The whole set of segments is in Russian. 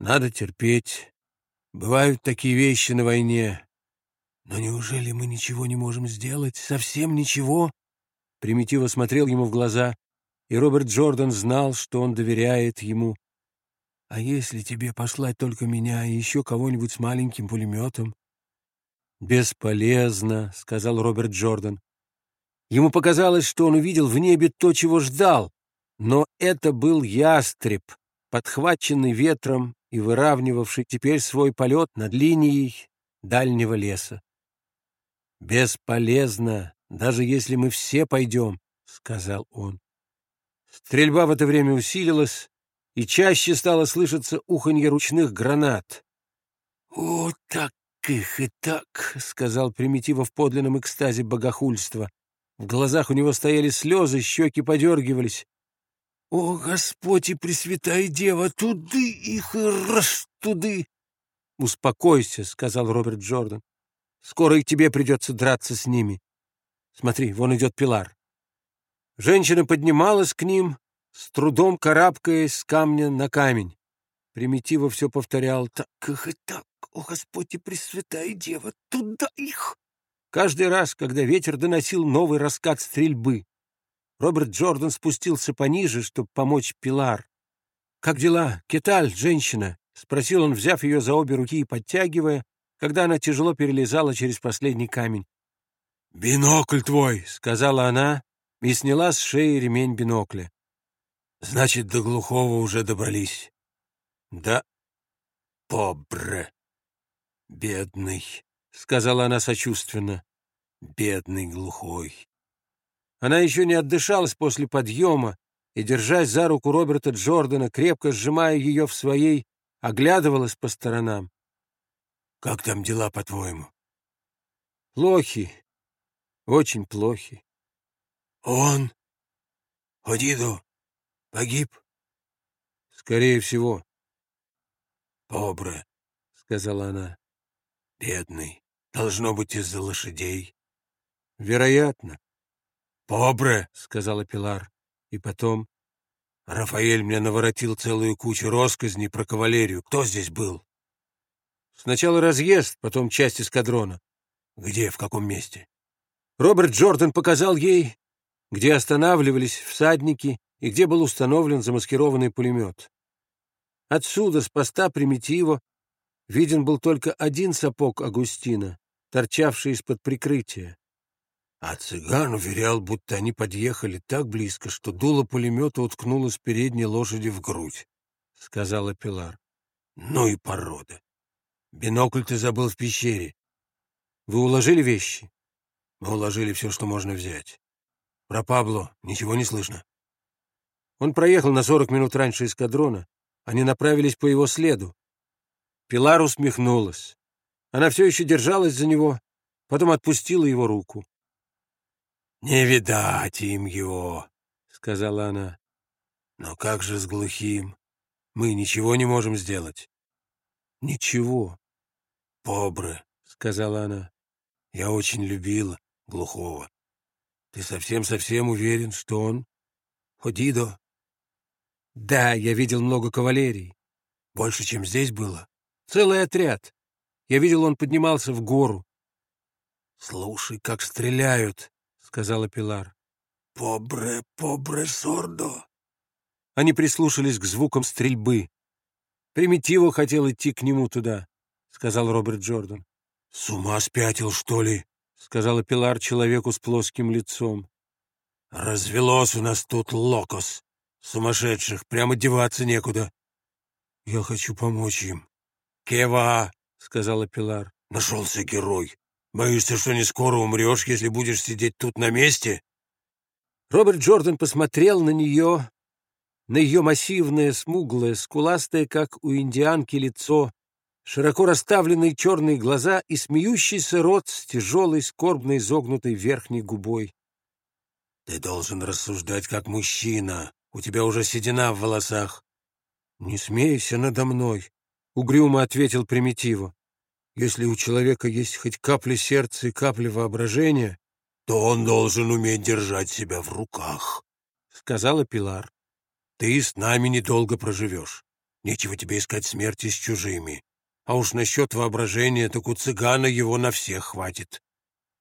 Надо терпеть. Бывают такие вещи на войне. Но неужели мы ничего не можем сделать? Совсем ничего?» Примитиво смотрел ему в глаза, и Роберт Джордан знал, что он доверяет ему. «А если тебе послать только меня и еще кого-нибудь с маленьким пулеметом?» «Бесполезно», — сказал Роберт Джордан. Ему показалось, что он увидел в небе то, чего ждал, но это был ястреб, подхваченный ветром и выравнивавший теперь свой полет над линией дальнего леса. «Бесполезно, даже если мы все пойдем», — сказал он. Стрельба в это время усилилась, и чаще стало слышаться уханье ручных гранат. «О, так их и так!» — сказал Примитива в подлинном экстазе богохульства. В глазах у него стояли слезы, щеки подергивались. «О, Господь и Пресвятая Дева, туды их и раз туды!» «Успокойся», — сказал Роберт Джордан. «Скоро и тебе придется драться с ними. Смотри, вон идет Пилар». Женщина поднималась к ним, с трудом карабкаясь с камня на камень. Примитива все повторял «Так их и так, о Господь и Пресвятая Дева, туда их!» Каждый раз, когда ветер доносил новый раскат стрельбы, Роберт Джордан спустился пониже, чтобы помочь Пилар. «Как дела? Кеталь, женщина?» — спросил он, взяв ее за обе руки и подтягивая, когда она тяжело перелезала через последний камень. «Бинокль твой!» — сказала она и сняла с шеи ремень бинокля. «Значит, до глухого уже добрались». «Да, побре, бедный», — сказала она сочувственно. «Бедный глухой». Она еще не отдышалась после подъема и, держась за руку Роберта Джордана, крепко сжимая ее в своей, оглядывалась по сторонам. «Как там дела, по-твоему?» «Плохи, очень плохи». «Он? Одиду погиб?» «Скорее всего». «Побре», — сказала она. «Бедный. Должно быть из-за лошадей». «Вероятно». «Побре», — сказала Пилар. И потом... «Рафаэль мне наворотил целую кучу росказней про кавалерию. Кто здесь был?» «Сначала разъезд, потом часть эскадрона». «Где, в каком месте?» Роберт Джордан показал ей, где останавливались всадники и где был установлен замаскированный пулемет. Отсюда, с поста Примитива, виден был только один сапог Агустина, торчавший из-под прикрытия. А цыган уверял, будто они подъехали так близко, что дуло пулемета уткнулось передней лошади в грудь, — сказала Пилар. — Ну и порода. Бинокль ты забыл в пещере. Вы уложили вещи? Мы уложили все, что можно взять. Про Пабло ничего не слышно. Он проехал на сорок минут раньше эскадрона. Они направились по его следу. Пилар усмехнулась. Она все еще держалась за него, потом отпустила его руку. «Не видать им его», — сказала она. «Но как же с глухим? Мы ничего не можем сделать». «Ничего». «Побры», — сказала она. «Я очень любила глухого. Ты совсем-совсем уверен, что он Ходидо?» «Да, я видел много кавалерий. Больше, чем здесь было. Целый отряд. Я видел, он поднимался в гору. Слушай, как стреляют сказала Пилар. «Побре, побре, сордо!» Они прислушались к звукам стрельбы. «Примитиво хотел идти к нему туда», — сказал Роберт Джордан. «С ума спятил, что ли?» — сказала Пилар человеку с плоским лицом. «Развелось у нас тут локос. Сумасшедших, прямо деваться некуда. Я хочу помочь им». «Кева!» — сказала Пилар. «Нашелся герой. Боишься, что не скоро умрешь, если будешь сидеть тут на месте?» Роберт Джордан посмотрел на нее, на ее массивное, смуглое, скуластое, как у индианки, лицо, широко расставленные черные глаза и смеющийся рот с тяжелой, скорбной, изогнутой верхней губой. «Ты должен рассуждать как мужчина. У тебя уже седина в волосах». «Не смейся надо мной», — угрюмо ответил Примитива. Если у человека есть хоть капля сердца и капля воображения, то он должен уметь держать себя в руках, — сказала Пилар. Ты с нами недолго проживешь. Нечего тебе искать смерти с чужими. А уж насчет воображения, так у цыгана его на всех хватит.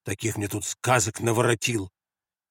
Таких мне тут сказок наворотил.